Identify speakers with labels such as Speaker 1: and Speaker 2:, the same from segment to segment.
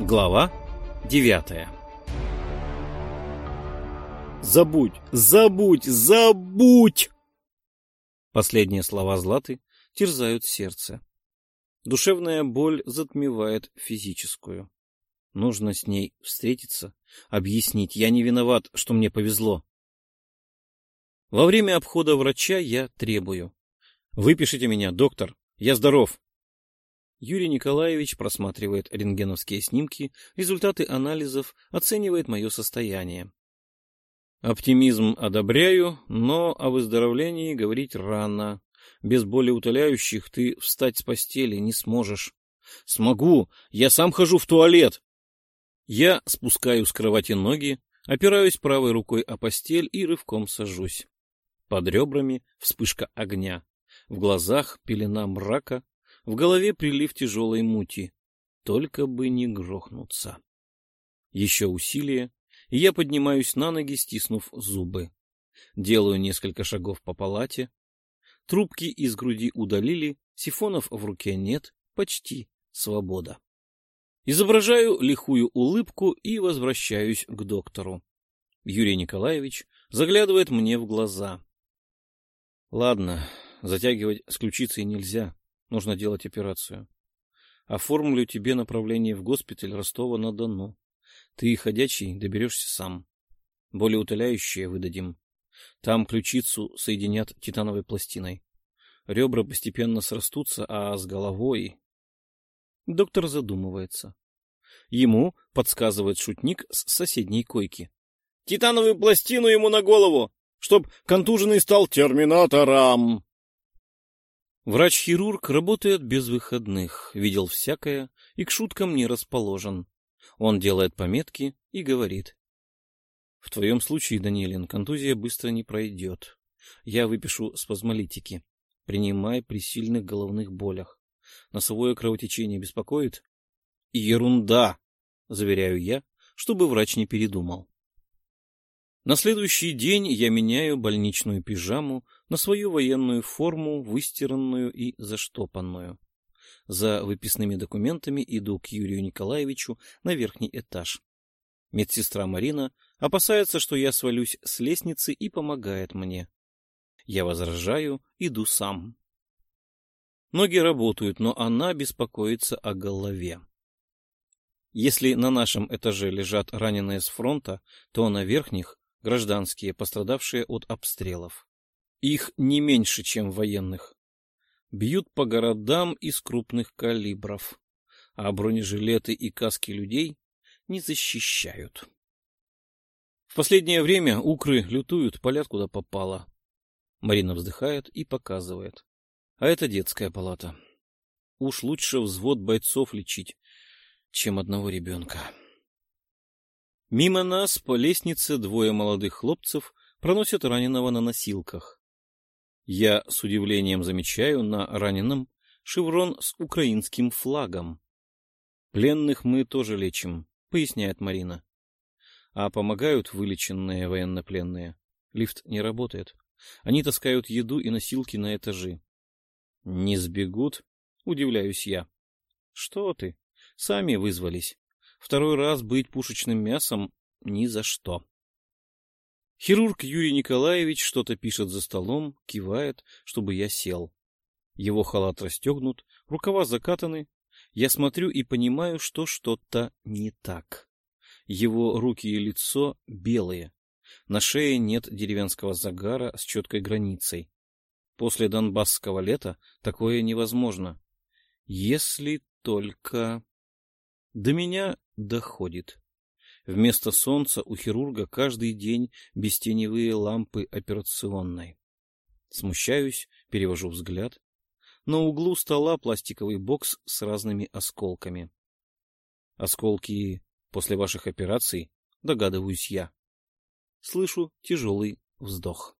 Speaker 1: Глава девятая Забудь, забудь, забудь! Последние слова Златы терзают сердце. Душевная боль затмевает физическую. Нужно с ней встретиться, объяснить. Я не виноват, что мне повезло. Во время обхода врача я требую. Выпишите меня, доктор. Я здоров. Юрий Николаевич просматривает рентгеновские снимки, результаты анализов, оценивает мое состояние. Оптимизм одобряю, но о выздоровлении говорить рано. Без болеутоляющих ты встать с постели не сможешь. Смогу, я сам хожу в туалет. Я спускаю с кровати ноги, опираюсь правой рукой о постель и рывком сажусь. Под ребрами вспышка огня. В глазах пелена мрака, в голове прилив тяжелой мути. Только бы не грохнуться. Еще усилие, и я поднимаюсь на ноги, стиснув зубы. Делаю несколько шагов по палате. Трубки из груди удалили, сифонов в руке нет, почти свобода. Изображаю лихую улыбку и возвращаюсь к доктору. Юрий Николаевич заглядывает мне в глаза. Ладно, затягивать с ключицей нельзя. Нужно делать операцию. Оформлю тебе направление в госпиталь Ростова-на-Дону. Ты, ходячий, доберешься сам. Более утоляющие выдадим. Там ключицу соединят титановой пластиной. Ребра постепенно срастутся, а с головой... Доктор задумывается. Ему подсказывает шутник с соседней койки. «Титановую пластину ему на голову, чтоб контуженный стал терминатором!» Врач-хирург работает без выходных, видел всякое и к шуткам не расположен. Он делает пометки и говорит. В твоем случае, Данилин, контузия быстро не пройдет. Я выпишу спазмолитики. Принимай при сильных головных болях. Носовое кровотечение беспокоит? Ерунда, заверяю я, чтобы врач не передумал. На следующий день я меняю больничную пижаму на свою военную форму, выстиранную и заштопанную. За выписными документами иду к Юрию Николаевичу на верхний этаж. Медсестра Марина опасается, что я свалюсь с лестницы и помогает мне. Я возражаю, иду сам. Ноги работают, но она беспокоится о голове. Если на нашем этаже лежат раненые с фронта, то на верхних гражданские, пострадавшие от обстрелов. Их не меньше, чем военных. Бьют по городам из крупных калибров, а бронежилеты и каски людей не защищают. В последнее время укры лютуют, палят куда попало. Марина вздыхает и показывает. А это детская палата. Уж лучше взвод бойцов лечить, чем одного ребенка. Мимо нас по лестнице двое молодых хлопцев проносят раненого на носилках. Я с удивлением замечаю на раненом шеврон с украинским флагом. Пленных мы тоже лечим, поясняет Марина. А помогают вылеченные военнопленные. Лифт не работает. Они таскают еду и носилки на этажи. Не сбегут? Удивляюсь я. Что ты? Сами вызвались. Второй раз быть пушечным мясом ни за что. Хирург Юрий Николаевич что-то пишет за столом, кивает, чтобы я сел. Его халат расстегнут, рукава закатаны. Я смотрю и понимаю, что что-то не так. Его руки и лицо белые. На шее нет деревенского загара с четкой границей. После донбасского лета такое невозможно. Если только... До меня доходит. Вместо солнца у хирурга каждый день бестеневые лампы операционной. Смущаюсь, перевожу взгляд. На углу стола пластиковый бокс с разными осколками. Осколки после ваших операций, догадываюсь я. Слышу тяжелый вздох.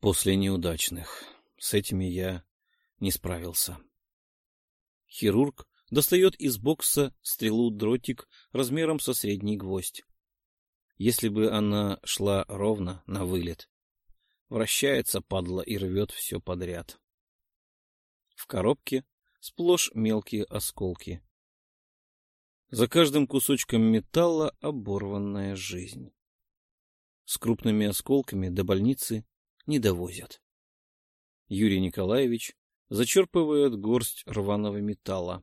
Speaker 1: После неудачных. С этими я не справился. Хирург достает из бокса стрелу-дротик размером со средний гвоздь. если бы она шла ровно на вылет. Вращается, падла, и рвет все подряд. В коробке сплошь мелкие осколки. За каждым кусочком металла оборванная жизнь. С крупными осколками до больницы не довозят. Юрий Николаевич зачерпывает горсть рваного металла.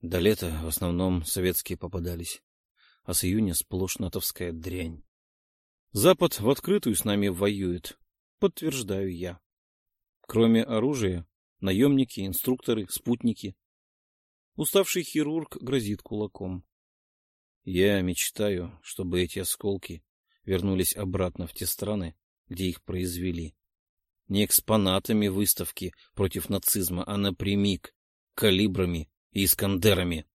Speaker 1: До лета в основном советские попадались, а с июня сплошь натовская дрянь. Запад в открытую с нами воюет, подтверждаю я. Кроме оружия, наемники, инструкторы, спутники. Уставший хирург грозит кулаком. Я мечтаю, чтобы эти осколки вернулись обратно в те страны, где их произвели. Не экспонатами выставки против нацизма, а напрямик, калибрами искандерами.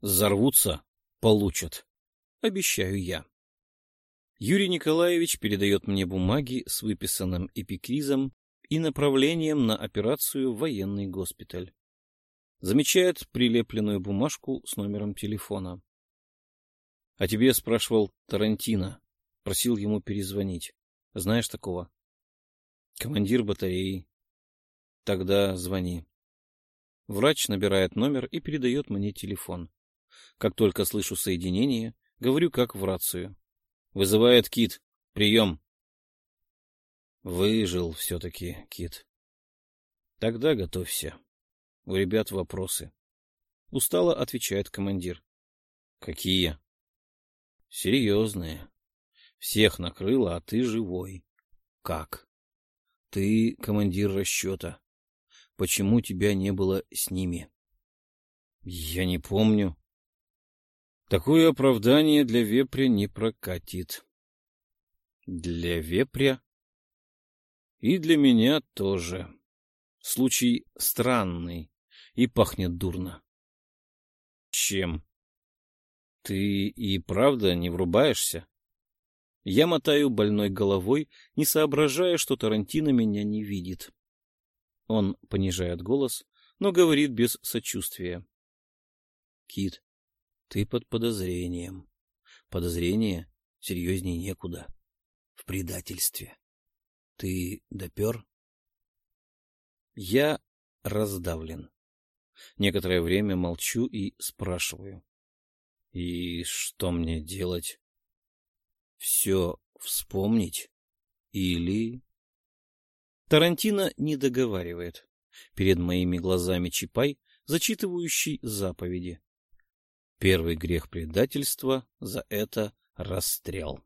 Speaker 1: Зарвутся — получат. Обещаю я. Юрий Николаевич передает мне бумаги с выписанным эпикризом и направлением на операцию в военный госпиталь. Замечает прилепленную бумажку с номером телефона. — А тебе спрашивал Тарантино. Просил ему перезвонить. Знаешь такого? — Командир батареи. — Тогда звони. Врач набирает номер и передает мне телефон. Как только слышу соединение, говорю как в рацию. Вызывает Кит. Прием. Выжил все-таки, Кит. Тогда готовься. У ребят вопросы. Устало отвечает командир. Какие? Серьезные. Всех накрыло, а ты живой. Как? Ты командир расчета. Почему тебя не было с ними? Я не помню. Такое оправдание для вепря не прокатит. Для вепря? И для меня тоже. Случай странный и пахнет дурно. Чем? Ты и правда не врубаешься? Я мотаю больной головой, не соображая, что Тарантино меня не видит. Он понижает голос, но говорит без сочувствия. Кит, ты под подозрением. Подозрение серьезнее некуда. В предательстве. Ты допер? Я раздавлен. Некоторое время молчу и спрашиваю. И что мне делать? Все вспомнить? Или... Тарантино не договаривает. Перед моими глазами Чапай, зачитывающий заповеди. Первый грех предательства за это расстрел.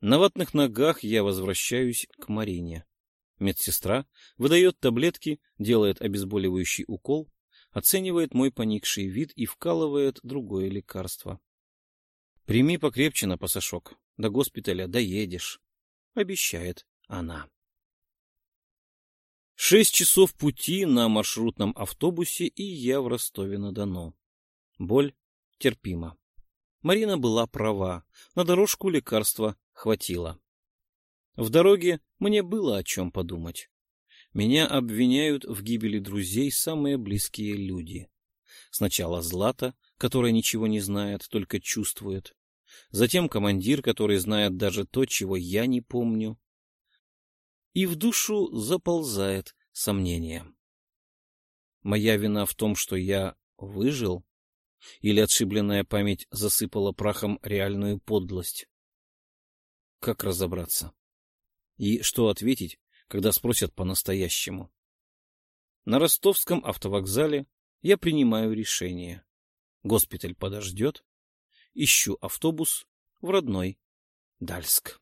Speaker 1: На ватных ногах я возвращаюсь к Марине. Медсестра выдает таблетки, делает обезболивающий укол, оценивает мой поникший вид и вкалывает другое лекарство. «Прими покрепче на пасашок. До госпиталя доедешь», — обещает она. Шесть часов пути на маршрутном автобусе, и я в Ростове-на-Дону. Боль терпима. Марина была права, на дорожку лекарства хватило. В дороге мне было о чем подумать. Меня обвиняют в гибели друзей самые близкие люди. Сначала Злата, которая ничего не знает, только чувствует. Затем командир, который знает даже то, чего я не помню. И в душу заползает сомнение. Моя вина в том, что я выжил, или отшибленная память засыпала прахом реальную подлость? Как разобраться? И что ответить, когда спросят по-настоящему? На ростовском автовокзале я принимаю решение. Госпиталь подождет. Ищу автобус в родной Дальск.